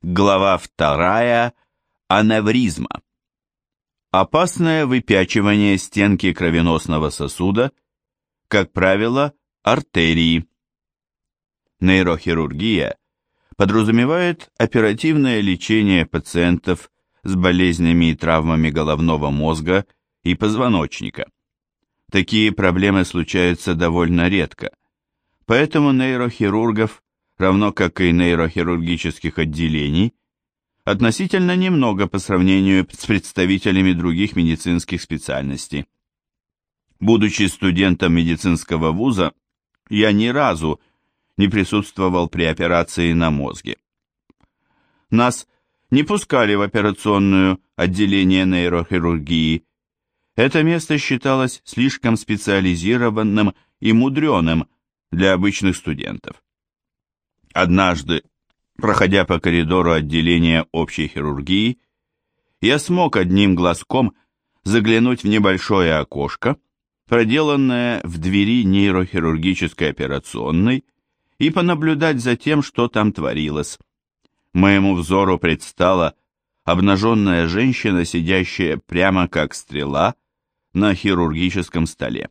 Глава вторая. Аневризма. Опасное выпячивание стенки кровеносного сосуда, как правило, артерии. Нейрохирургия подразумевает оперативное лечение пациентов с болезнями и травмами головного мозга и позвоночника. Такие проблемы случаются довольно редко, поэтому нейрохирургов равно как и нейрохирургических отделений, относительно немного по сравнению с представителями других медицинских специальностей. Будучи студентом медицинского вуза, я ни разу не присутствовал при операции на мозге. Нас не пускали в операционную отделение нейрохирургии. Это место считалось слишком специализированным и мудреным для обычных студентов. Однажды, проходя по коридору отделения общей хирургии, я смог одним глазком заглянуть в небольшое окошко, проделанное в двери нейрохирургической операционной, и понаблюдать за тем, что там творилось. Моему взору предстала обнаженная женщина, сидящая прямо как стрела на хирургическом столе.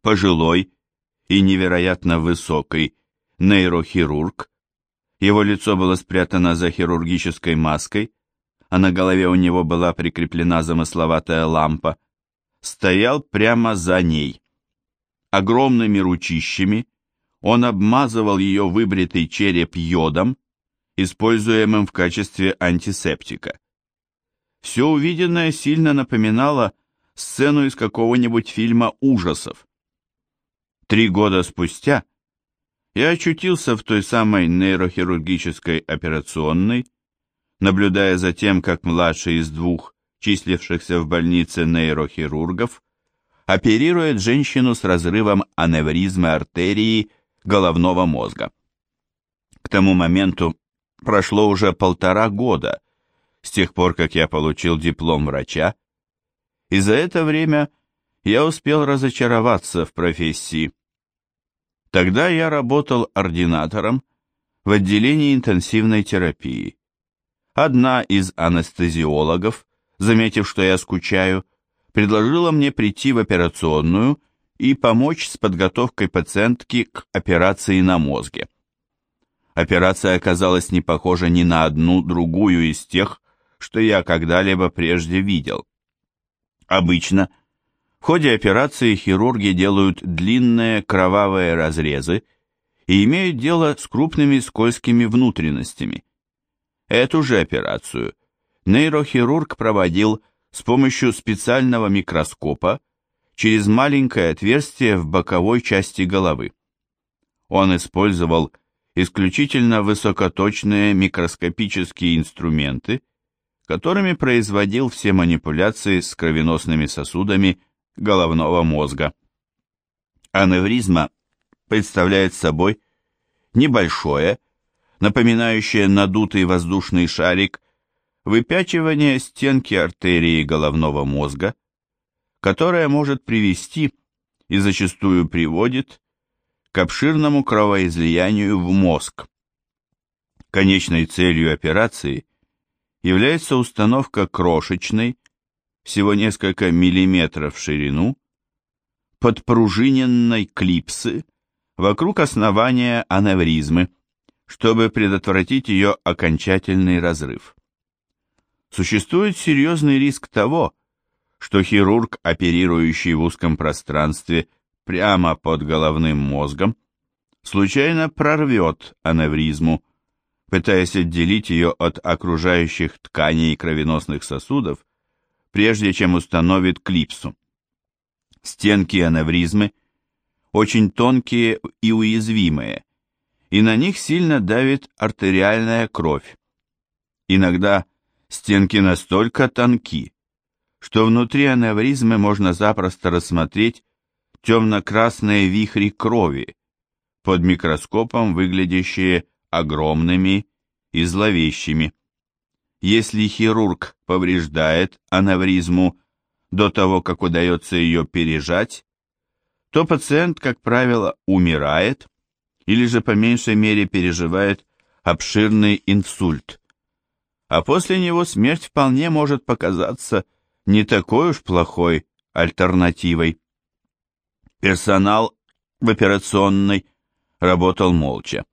Пожилой и невероятно высокий нейрохирург. Его лицо было спрятано за хирургической маской, а на голове у него была прикреплена замысловатая лампа. Стоял прямо за ней. Огромными ручищами он обмазывал ее выбритый череп йодом, используемым в качестве антисептика. Все увиденное сильно напоминало сцену из какого-нибудь фильма ужасов. Три года спустя я очутился в той самой нейрохирургической операционной, наблюдая за тем, как младший из двух числившихся в больнице нейрохирургов оперирует женщину с разрывом аневризмы артерии головного мозга. К тому моменту прошло уже полтора года с тех пор, как я получил диплом врача, и за это время я успел разочароваться в профессии. Тогда я работал ординатором в отделении интенсивной терапии. Одна из анестезиологов, заметив, что я скучаю, предложила мне прийти в операционную и помочь с подготовкой пациентки к операции на мозге. Операция оказалась не похожа ни на одну другую из тех, что я когда-либо прежде видел. Обычно в ходе операции хирурги делают длинные кровавые разрезы и имеют дело с крупными скользкими внутренностями. Эту же операцию нейрохирург проводил с помощью специального микроскопа через маленькое отверстие в боковой части головы. Он использовал исключительно высокоточные микроскопические инструменты, которыми производил все манипуляции с кровеносными сосудами головного мозга. Аневризма представляет собой небольшое, напоминающее надутый воздушный шарик, выпячивание стенки артерии головного мозга, которое может привести и зачастую приводит к обширному кровоизлиянию в мозг. Конечной целью операции является установка крошечной, всего несколько миллиметров в ширину, подпружиненной клипсы вокруг основания аневризмы, чтобы предотвратить ее окончательный разрыв. Существует серьезный риск того, что хирург, оперирующий в узком пространстве прямо под головным мозгом, случайно прорвет аневризму, пытаясь отделить ее от окружающих тканей кровеносных сосудов прежде чем установит клипсу. Стенки аневризмы очень тонкие и уязвимые, и на них сильно давит артериальная кровь. Иногда стенки настолько тонки, что внутри аневризмы можно запросто рассмотреть темно-красные вихри крови, под микроскопом выглядящие огромными и зловещими. Если хирург повреждает аневризму до того, как удается ее пережать, то пациент, как правило, умирает или же по меньшей мере переживает обширный инсульт. А после него смерть вполне может показаться не такой уж плохой альтернативой. Персонал в операционной работал молча.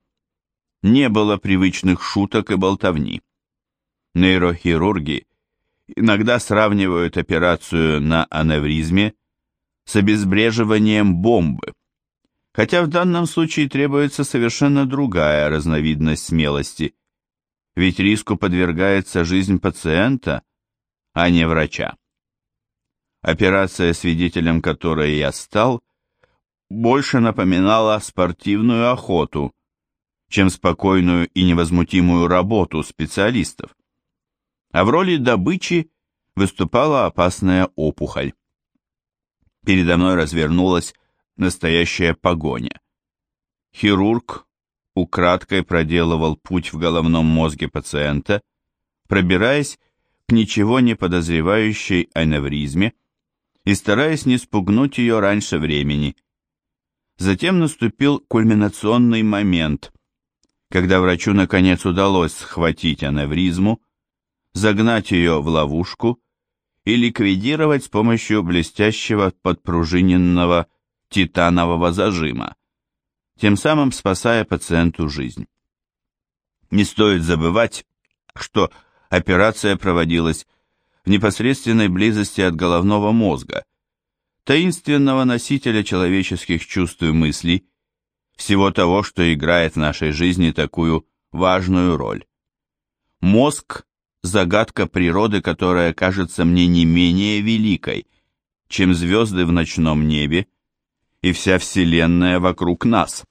Не было привычных шуток и болтовни. Нейрохирурги иногда сравнивают операцию на аневризме с обезвреживанием бомбы, хотя в данном случае требуется совершенно другая разновидность смелости, ведь риску подвергается жизнь пациента, а не врача. Операция, свидетелем которой я стал, больше напоминала спортивную охоту, чем спокойную и невозмутимую работу специалистов. А в роли добычи выступала опасная опухоль. Передо мной развернулась настоящая погоня. Хирург украдкой проделывал путь в головном мозге пациента, пробираясь к ничего не подозревающей аневризме и стараясь не спугнуть ее раньше времени. Затем наступил кульминационный момент, когда врачу наконец удалось схватить аневризму, загнать ее в ловушку и ликвидировать с помощью блестящего подпружиненного титанового зажима, тем самым спасая пациенту жизнь. Не стоит забывать, что операция проводилась в непосредственной близости от головного мозга, таинственного носителя человеческих чувств и мыслей, всего того, что играет в нашей жизни такую важную роль. Мозг загадка природы, которая кажется мне не менее великой, чем звезды в ночном небе и вся Вселенная вокруг нас.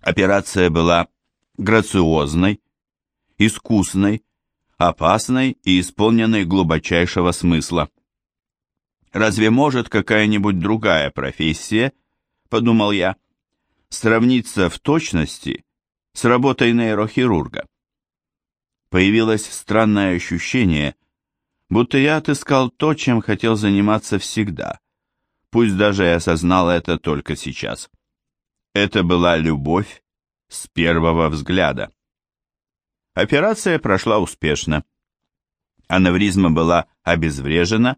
Операция была грациозной, искусной, опасной и исполненной глубочайшего смысла. Разве может какая-нибудь другая профессия, подумал я, сравниться в точности с работой нейрохирурга? Появилось странное ощущение, будто я отыскал то, чем хотел заниматься всегда, пусть даже я осознал это только сейчас. Это была любовь с первого взгляда. Операция прошла успешно. Аневризма была обезврежена,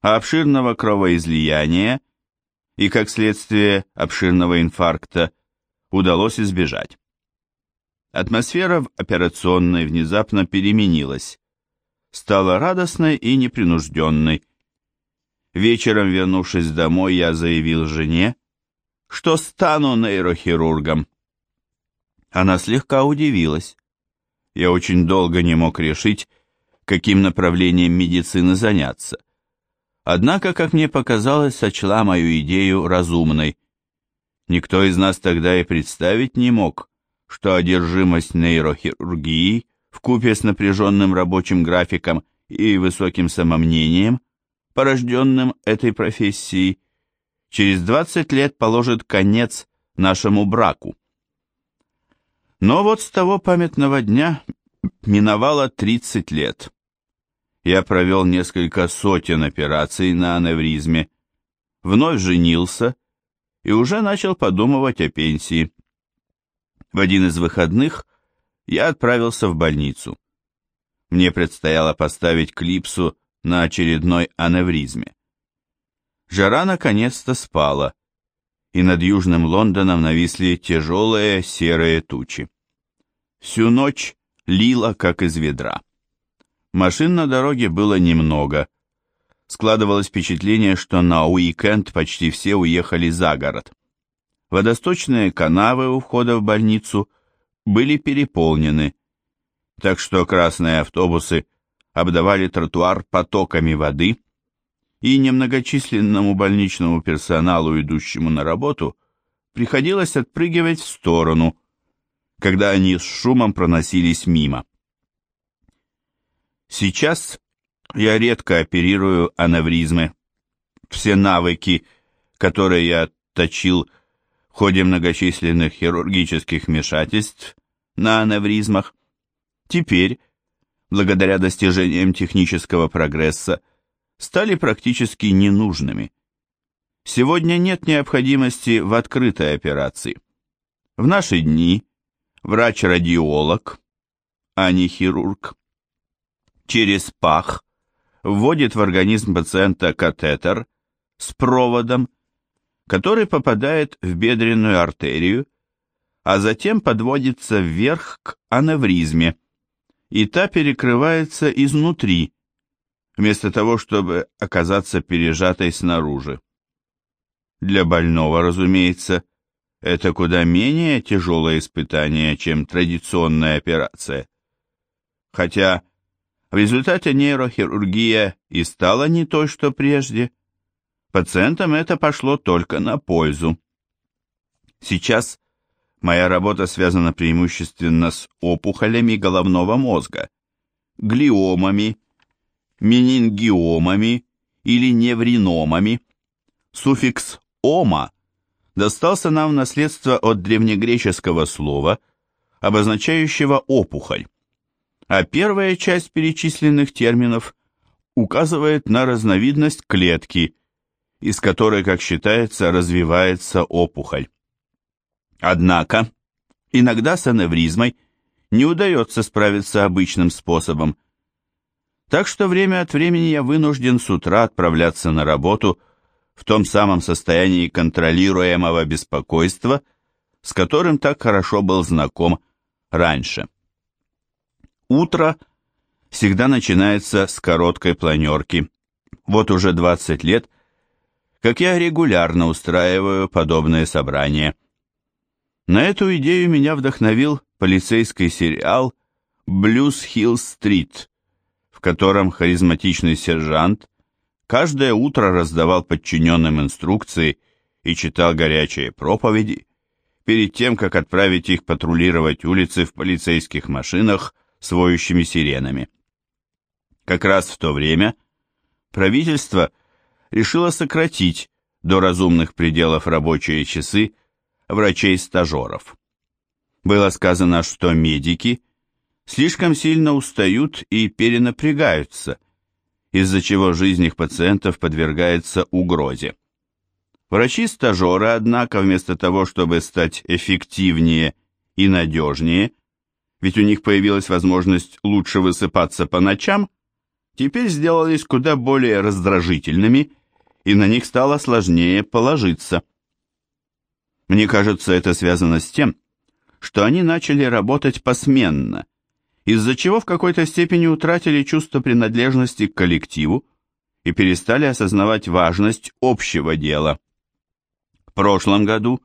а обширного кровоизлияния и, как следствие, обширного инфаркта удалось избежать. Атмосфера в операционной внезапно переменилась. Стала радостной и непринужденной. Вечером, вернувшись домой, я заявил жене, что стану нейрохирургом. Она слегка удивилась. Я очень долго не мог решить, каким направлением медицины заняться. Однако, как мне показалось, сочла мою идею разумной. Никто из нас тогда и представить не мог, что одержимость нейрохирургией вкупе с напряженным рабочим графиком и высоким самомнением, порожденным этой профессией, через 20 лет положит конец нашему браку. Но вот с того памятного дня миновало 30 лет. Я провел несколько сотен операций на аневризме, вновь женился и уже начал подумывать о пенсии. В один из выходных я отправился в больницу. Мне предстояло поставить клипсу на очередной аневризме. Жара наконец-то спала, и над Южным Лондоном нависли тяжелые серые тучи. Всю ночь лило, как из ведра. Машин на дороге было немного. Складывалось впечатление, что на уикенд почти все уехали за город. Водосточные канавы у входа в больницу были переполнены, так что красные автобусы обдавали тротуар потоками воды, и немногочисленному больничному персоналу, идущему на работу, приходилось отпрыгивать в сторону, когда они с шумом проносились мимо. Сейчас я редко оперирую аневризмы. Все навыки, которые я точил в ходе многочисленных хирургических вмешательств на аневризмах, теперь, благодаря достижениям технического прогресса, стали практически ненужными. Сегодня нет необходимости в открытой операции. В наши дни врач-радиолог, а не хирург, через пах вводит в организм пациента катетер с проводом, который попадает в бедренную артерию, а затем подводится вверх к аневризме, и та перекрывается изнутри, вместо того, чтобы оказаться пережатой снаружи. Для больного, разумеется, это куда менее тяжелое испытание, чем традиционная операция. Хотя в результате нейрохирургия и стала не той, что прежде, пациентам это пошло только на пользу. Сейчас моя работа связана преимущественно с опухолями головного мозга, глиомами, менингиомами или невриномами. Суффикс «ома» достался нам в наследство от древнегреческого слова, обозначающего опухоль, а первая часть перечисленных терминов указывает на разновидность клетки, из которой, как считается, развивается опухоль. Однако, иногда с аневризмой не удается справиться обычным способом, так что время от времени я вынужден с утра отправляться на работу в том самом состоянии контролируемого беспокойства, с которым так хорошо был знаком раньше. Утро всегда начинается с короткой планерки. Вот уже 20 лет, как я регулярно устраиваю подобные собрания. На эту идею меня вдохновил полицейский сериал «Блюз Хилл Стрит», в котором харизматичный сержант каждое утро раздавал подчиненным инструкции и читал горячие проповеди перед тем, как отправить их патрулировать улицы в полицейских машинах с воющими сиренами. Как раз в то время правительство решило сократить до разумных пределов рабочие часы врачей-стажеров. Было сказано, что медики слишком сильно устают и перенапрягаются, из-за чего жизнь их пациентов подвергается угрозе. Врачи-стажеры, однако, вместо того, чтобы стать эффективнее и надежнее, ведь у них появилась возможность лучше высыпаться по ночам, теперь сделались куда более раздражительными, и на них стало сложнее положиться. Мне кажется, это связано с тем, что они начали работать посменно – из-за чего в какой-то степени утратили чувство принадлежности к коллективу и перестали осознавать важность общего дела. В прошлом году,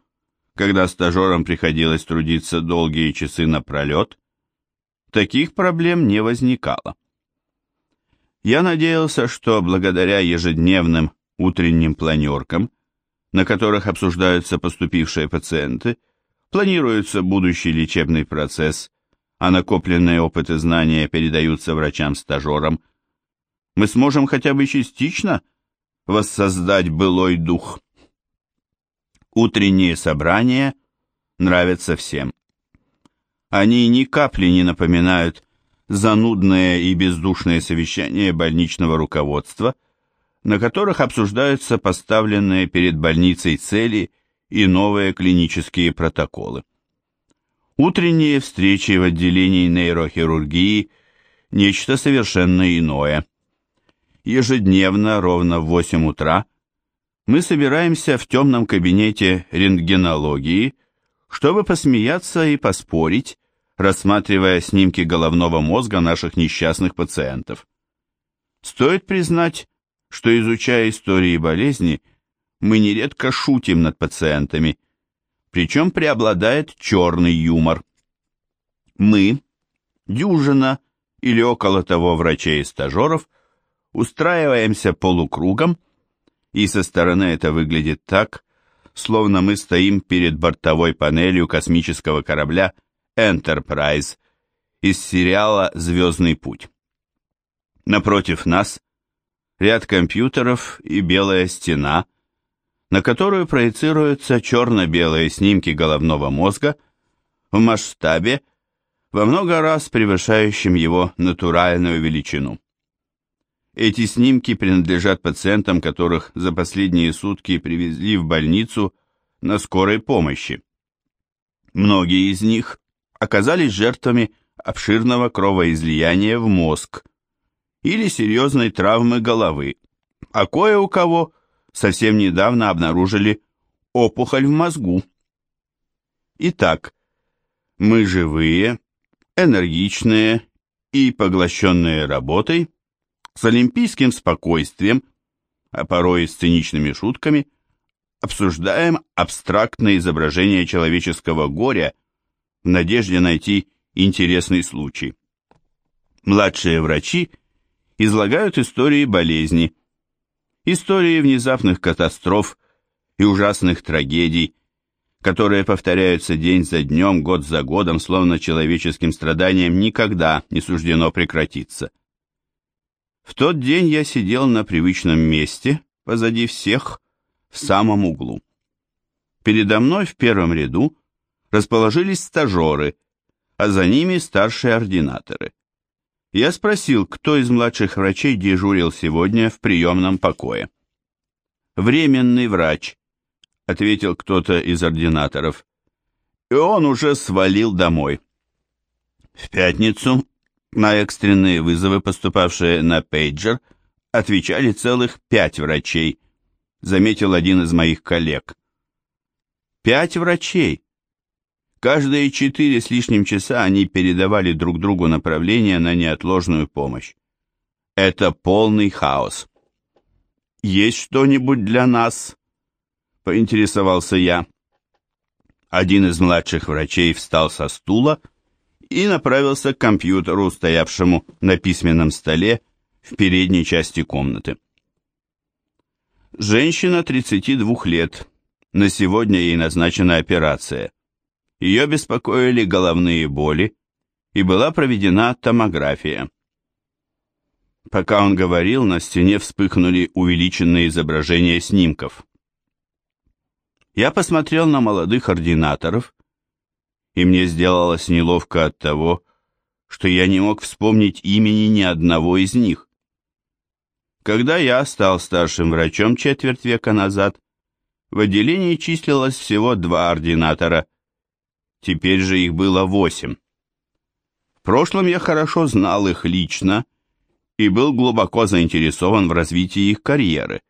когда стажерам приходилось трудиться долгие часы напролет, таких проблем не возникало. Я надеялся, что благодаря ежедневным утренним планеркам, на которых обсуждаются поступившие пациенты, планируется будущий лечебный процесс а накопленные опыт и знания передаются врачам-стажерам, мы сможем хотя бы частично воссоздать былой дух. Утренние собрания нравятся всем. Они ни капли не напоминают занудные и бездушные совещания больничного руководства, на которых обсуждаются поставленные перед больницей цели и новые клинические протоколы. Утренние встречи в отделении нейрохирургии – нечто совершенно иное. Ежедневно, ровно в 8 утра, мы собираемся в темном кабинете рентгенологии, чтобы посмеяться и поспорить, рассматривая снимки головного мозга наших несчастных пациентов. Стоит признать, что изучая истории болезни, мы нередко шутим над пациентами – причем преобладает черный юмор. Мы, дюжина или около того врачей и стажеров, устраиваемся полукругом, и со стороны это выглядит так, словно мы стоим перед бортовой панелью космического корабля Enterprise из сериала «Звездный путь». Напротив нас ряд компьютеров и белая стена – на которую проецируются черно-белые снимки головного мозга в масштабе, во много раз превышающем его натуральную величину. Эти снимки принадлежат пациентам, которых за последние сутки привезли в больницу на скорой помощи. Многие из них оказались жертвами обширного кровоизлияния в мозг или серьезной травмы головы, а кое у кого совсем недавно обнаружили опухоль в мозгу. Итак, мы живые, энергичные и поглощенные работой, с олимпийским спокойствием, а порой и с циничными шутками, обсуждаем абстрактное изображение человеческого горя в надежде найти интересный случай. Младшие врачи излагают истории болезни, истории внезапных катастроф и ужасных трагедий, которые повторяются день за днем, год за годом, словно человеческим страданиям никогда не суждено прекратиться. В тот день я сидел на привычном месте, позади всех, в самом углу. Передо мной в первом ряду расположились стажеры, а за ними старшие ординаторы. Я спросил, кто из младших врачей дежурил сегодня в приемном покое. «Временный врач», — ответил кто-то из ординаторов. «И он уже свалил домой». В пятницу на экстренные вызовы, поступавшие на пейджер, отвечали целых пять врачей, заметил один из моих коллег. Пять врачей. Каждые четыре с лишним часа они передавали друг другу направление на неотложную помощь. Это полный хаос. «Есть что-нибудь для нас?» — поинтересовался я. Один из младших врачей встал со стула и направился к компьютеру, стоявшему на письменном столе в передней части комнаты. Женщина 32 лет. На сегодня ей назначена операция. Ее беспокоили головные боли, и была проведена томография. Пока он говорил, на стене вспыхнули увеличенные изображения снимков. Я посмотрел на молодых ординаторов, и мне сделалось неловко от того, что я не мог вспомнить имени ни одного из них. Когда я стал старшим врачом четверть века назад, в отделении числилось всего два ординатора – теперь же их было восемь. В прошлом я хорошо знал их лично и был глубоко заинтересован в развитии их карьеры.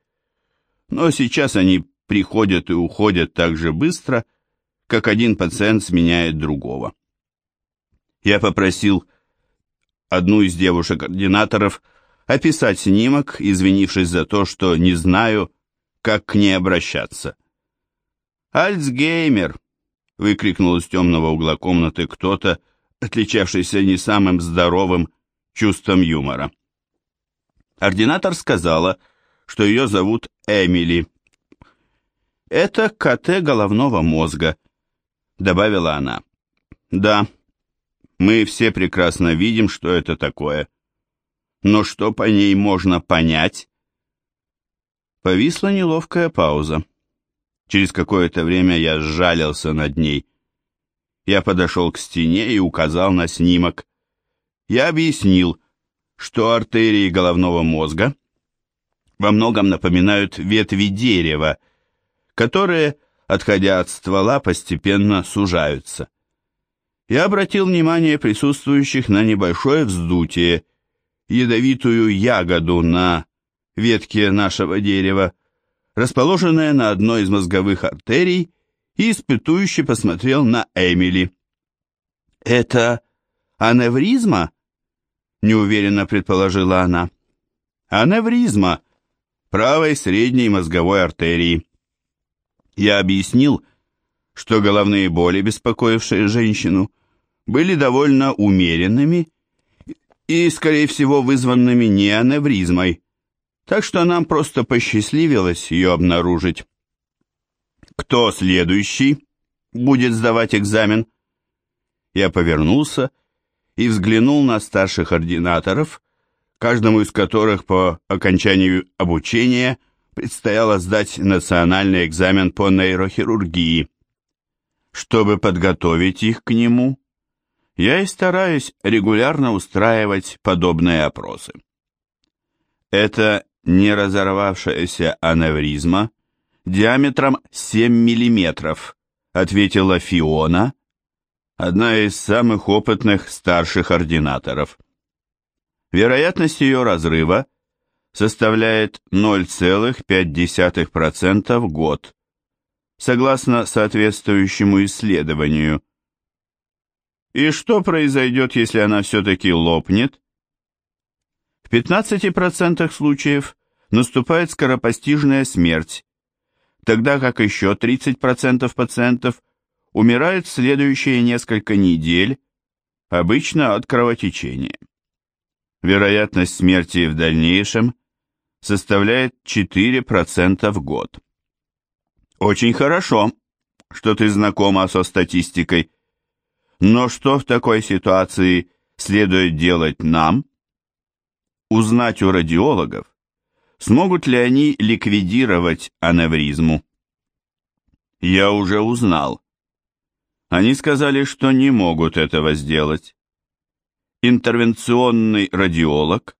Но сейчас они приходят и уходят так же быстро, как один пациент сменяет другого. Я попросил одну из девушек-координаторов описать снимок, извинившись за то, что не знаю, как к ней обращаться. «Альцгеймер», выкрикнул из темного угла комнаты кто-то, отличавшийся не самым здоровым чувством юмора. Ординатор сказала, что ее зовут Эмили. «Это КТ головного мозга», — добавила она. «Да, мы все прекрасно видим, что это такое. Но что по ней можно понять?» Повисла неловкая пауза. Через какое-то время я сжалился над ней. Я подошел к стене и указал на снимок. Я объяснил, что артерии головного мозга во многом напоминают ветви дерева, которые, отходя от ствола, постепенно сужаются. Я обратил внимание присутствующих на небольшое вздутие, ядовитую ягоду на ветке нашего дерева, расположенная на одной из мозговых артерий, и испытующе посмотрел на Эмили. «Это аневризма?» — неуверенно предположила она. «Аневризма правой средней мозговой артерии». Я объяснил, что головные боли, беспокоившие женщину, были довольно умеренными и, скорее всего, вызванными не аневризмой, так что нам просто посчастливилось ее обнаружить. Кто следующий будет сдавать экзамен? Я повернулся и взглянул на старших ординаторов, каждому из которых по окончанию обучения предстояло сдать национальный экзамен по нейрохирургии. Чтобы подготовить их к нему, я и стараюсь регулярно устраивать подобные опросы. Это не разорвавшаяся аневризма диаметром 7 мм, ответила Фиона, одна из самых опытных старших ординаторов. Вероятность ее разрыва составляет 0,5% в год, согласно соответствующему исследованию. И что произойдет, если она все-таки лопнет? В 15% случаев наступает скоропостижная смерть, тогда как еще 30% пациентов умирают в следующие несколько недель, обычно от кровотечения. Вероятность смерти в дальнейшем составляет 4% в год. Очень хорошо, что ты знакома со статистикой. Но что в такой ситуации следует делать нам? Узнать у радиологов, смогут ли они ликвидировать аневризму. Я уже узнал. Они сказали, что не могут этого сделать. Интервенционный радиолог,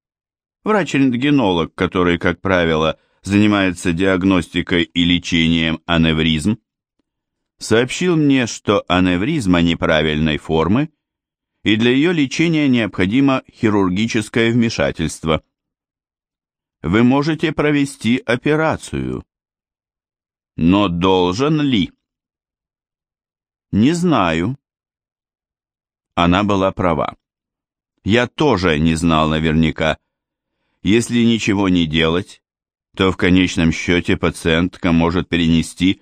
врач-рентгенолог, который, как правило, занимается диагностикой и лечением аневризм, сообщил мне, что аневризма неправильной формы, и для ее лечения необходимо хирургическое вмешательство – вы можете провести операцию. Но должен ли? Не знаю. Она была права. Я тоже не знал наверняка. Если ничего не делать, то в конечном счете пациентка может перенести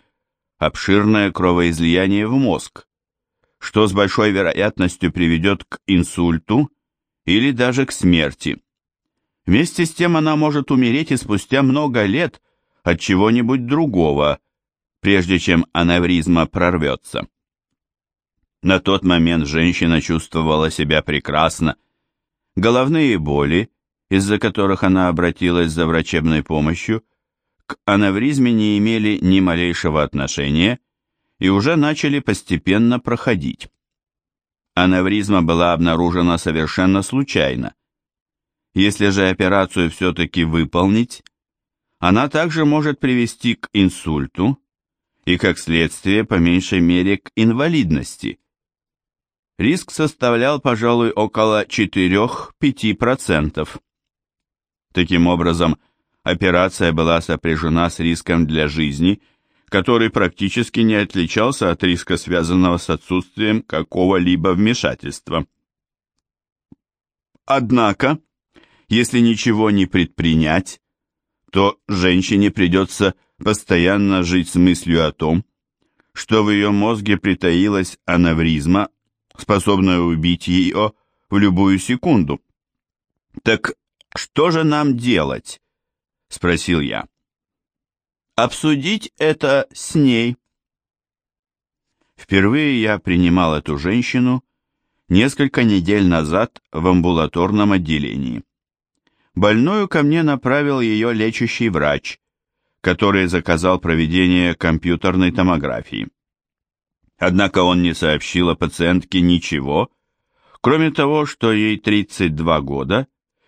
обширное кровоизлияние в мозг, что с большой вероятностью приведет к инсульту или даже к смерти. Вместе с тем она может умереть и спустя много лет от чего-нибудь другого, прежде чем аневризма прорвется. На тот момент женщина чувствовала себя прекрасно. Головные боли, из-за которых она обратилась за врачебной помощью, к аневризме не имели ни малейшего отношения и уже начали постепенно проходить. Аневризма была обнаружена совершенно случайно. Если же операцию все-таки выполнить, она также может привести к инсульту и, как следствие, по меньшей мере, к инвалидности. Риск составлял, пожалуй, около 4-5%. Таким образом, операция была сопряжена с риском для жизни, который практически не отличался от риска, связанного с отсутствием какого-либо вмешательства. Однако, если ничего не предпринять, то женщине придется постоянно жить с мыслью о том, что в ее мозге притаилась аневризма, способная убить ее в любую секунду. «Так что же нам делать?» — спросил я. «Обсудить это с ней». Впервые я принимал эту женщину несколько недель назад в амбулаторном отделении. Больную ко мне направил ее лечащий врач, который заказал проведение компьютерной томографии. Однако он не сообщил о пациентке ничего, кроме того, что ей 32 года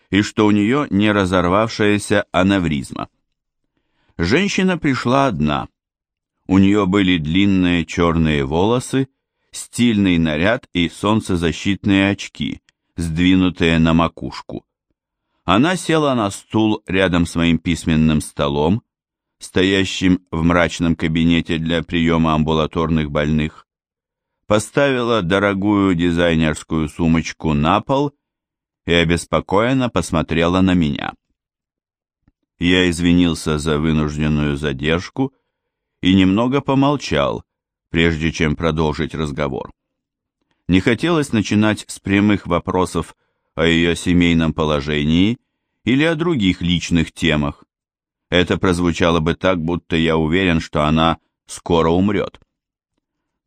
и что у нее не разорвавшаяся аневризма. Женщина пришла одна. У нее были длинные черные волосы, стильный наряд и солнцезащитные очки, сдвинутые на макушку. Она села на стул рядом с моим письменным столом, стоящим в мрачном кабинете для приема амбулаторных больных, поставила дорогую дизайнерскую сумочку на пол и обеспокоенно посмотрела на меня. Я извинился за вынужденную задержку и немного помолчал, прежде чем продолжить разговор. Не хотелось начинать с прямых вопросов о ее семейном положении или о других личных темах. Это прозвучало бы так, будто я уверен, что она скоро умрет.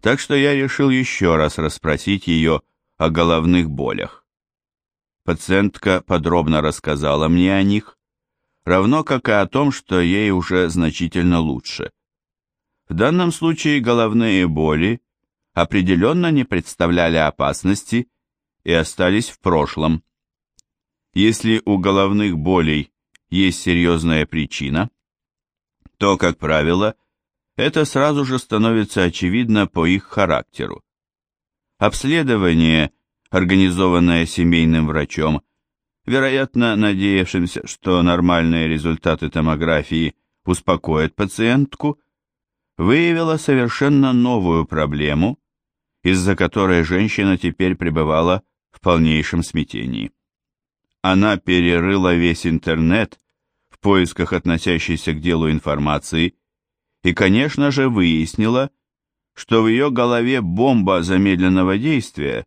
Так что я решил еще раз расспросить ее о головных болях. Пациентка подробно рассказала мне о них, равно как и о том, что ей уже значительно лучше. В данном случае головные боли определенно не представляли опасности и остались в прошлом. Если у головных болей есть серьезная причина, то, как правило, это сразу же становится очевидно по их характеру. Обследование, организованное семейным врачом, вероятно, надеявшимся, что нормальные результаты томографии успокоят пациентку, выявило совершенно новую проблему, из-за которой женщина теперь пребывала в полнейшем смятении. Она перерыла весь интернет в поисках относящейся к делу информации и, конечно же, выяснила, что в ее голове бомба замедленного действия,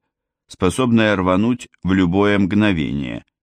способная рвануть в любое мгновение –